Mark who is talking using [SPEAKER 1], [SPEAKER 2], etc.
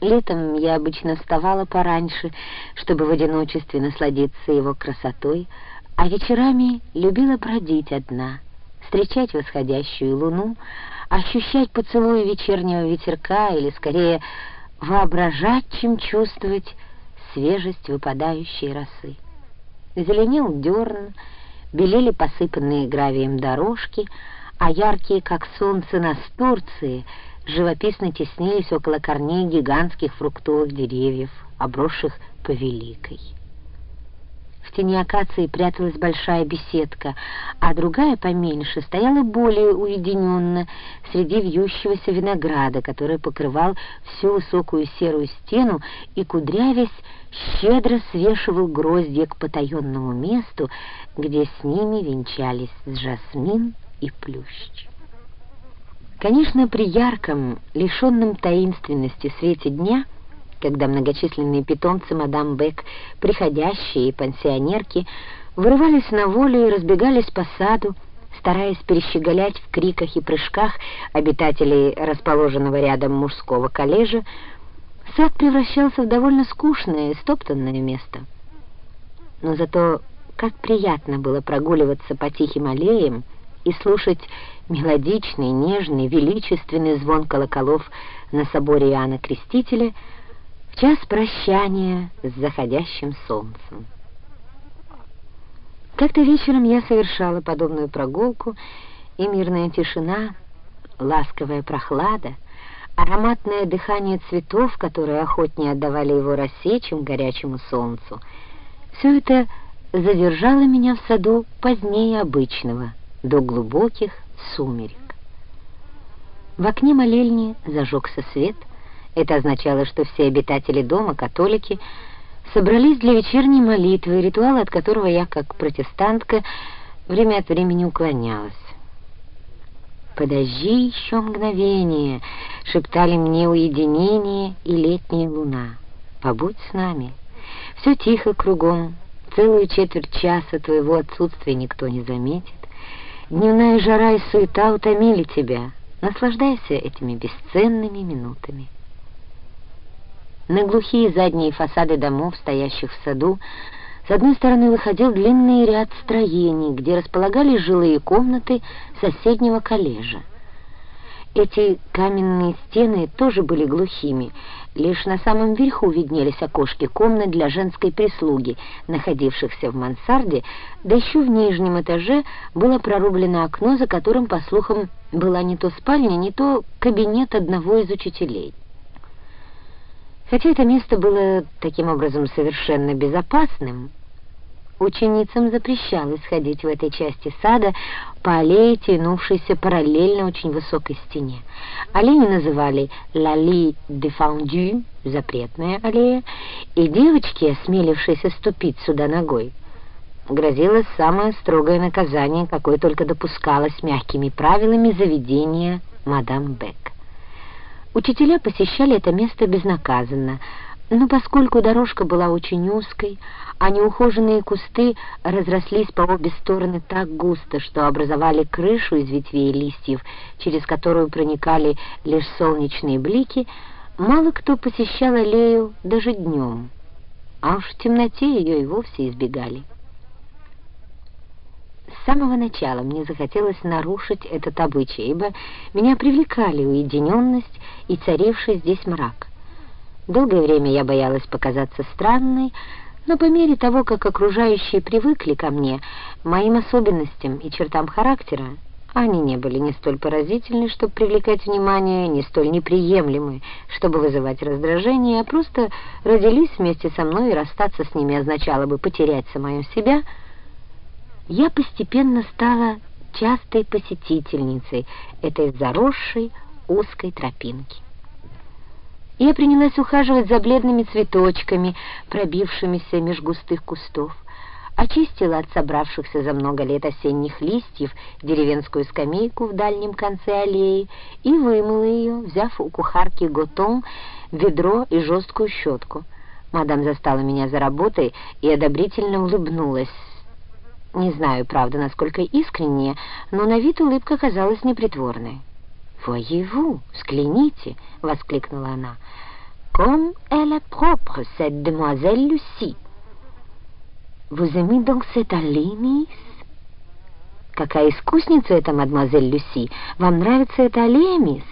[SPEAKER 1] Летом я обычно вставала пораньше, чтобы в одиночестве насладиться его красотой, а вечерами любила бродить одна, встречать восходящую луну, ощущать поцелуи вечернего ветерка или, скорее, воображать, чем чувствовать свежесть выпадающей росы. Зеленел дерн, белели посыпанные гравием дорожки, а яркие, как солнце, настурции — живописно теснились около корней гигантских фруктовых деревьев, обросших повеликой. В тени акации пряталась большая беседка, а другая поменьше стояла более уединенно среди вьющегося винограда, который покрывал всю высокую серую стену и, кудрявясь, щедро свешивал гроздья к потаенному месту, где с ними венчались жасмин и плющ. Конечно, при ярком, лишенном таинственности свете дня, когда многочисленные питомцы мадам Бек, приходящие и пансионерки, вырывались на волю и разбегались по саду, стараясь перещеголять в криках и прыжках обитателей расположенного рядом мужского коллежа, сад превращался в довольно скучное и стоптанное место. Но зато как приятно было прогуливаться по тихим аллеям, и слушать мелодичный, нежный, величественный звон колоколов на соборе Иоанна Крестителя в час прощания с заходящим солнцем. Как-то вечером я совершала подобную прогулку, и мирная тишина, ласковая прохлада, ароматное дыхание цветов, которые охотнее отдавали его росе, чем горячему солнцу, все это задержало меня в саду позднее обычного — до глубоких сумерек. В окне молельни зажегся свет. Это означало, что все обитатели дома, католики, собрались для вечерней молитвы, ритуал от которого я, как протестантка, время от времени уклонялась. «Подожди еще мгновение!» — шептали мне уединение и летняя луна. «Побудь с нами. Все тихо кругом. Целую четверть часа твоего отсутствия никто не заметит. Дневная жара и суета утомили тебя. Наслаждайся этими бесценными минутами. На глухие задние фасады домов, стоящих в саду, с одной стороны выходил длинный ряд строений, где располагались жилые комнаты соседнего коллежа. Эти каменные стены тоже были глухими, лишь на самом верху виднелись окошки комнат для женской прислуги, находившихся в мансарде, да еще в нижнем этаже было прорублено окно, за которым, по слухам, была не то спальня, не то кабинет одного из учителей. Хотя это место было таким образом совершенно безопасным, Ученицам запрещалось ходить в этой части сада по аллее, тянувшейся параллельно очень высокой стене. Аллею называли «Лали де Фондю» — запретная аллея, и девочки, осмелившиеся ступить сюда ногой, грозило самое строгое наказание, какое только допускалось мягкими правилами заведения мадам Бек. Учителя посещали это место безнаказанно, но поскольку дорожка была очень узкой, а неухоженные кусты разрослись по обе стороны так густо, что образовали крышу из ветвей и листьев, через которую проникали лишь солнечные блики, мало кто посещал аллею даже днем, а уж в темноте ее и вовсе избегали. С самого начала мне захотелось нарушить этот обычай, ибо меня привлекали уединенность и царивший здесь мрак. Долгое время я боялась показаться странной, но по мере того, как окружающие привыкли ко мне, моим особенностям и чертам характера, они не были не столь поразительны, чтобы привлекать внимание, не столь неприемлемы, чтобы вызывать раздражение, а просто родились вместе со мной, и расстаться с ними означало бы потерять самую себя, я постепенно стала частой посетительницей этой заросшей узкой тропинки. Я принялась ухаживать за бледными цветочками, пробившимися меж густых кустов. Очистила от собравшихся за много лет осенних листьев деревенскую скамейку в дальнем конце аллеи и вымыла ее, взяв у кухарки готон, ведро и жесткую щетку. Мадам застала меня за работой и одобрительно улыбнулась. Не знаю, правда, насколько искренне, но на вид улыбка казалась непритворной. «Воеву, взгляните!» — воскликнула она. Comme elle est propre, cette demoiselle Lucie. Vous aimez donc cette мисс? Какая искусница эта мадемуазель Люси. Вам нравится эта аллея, мисс?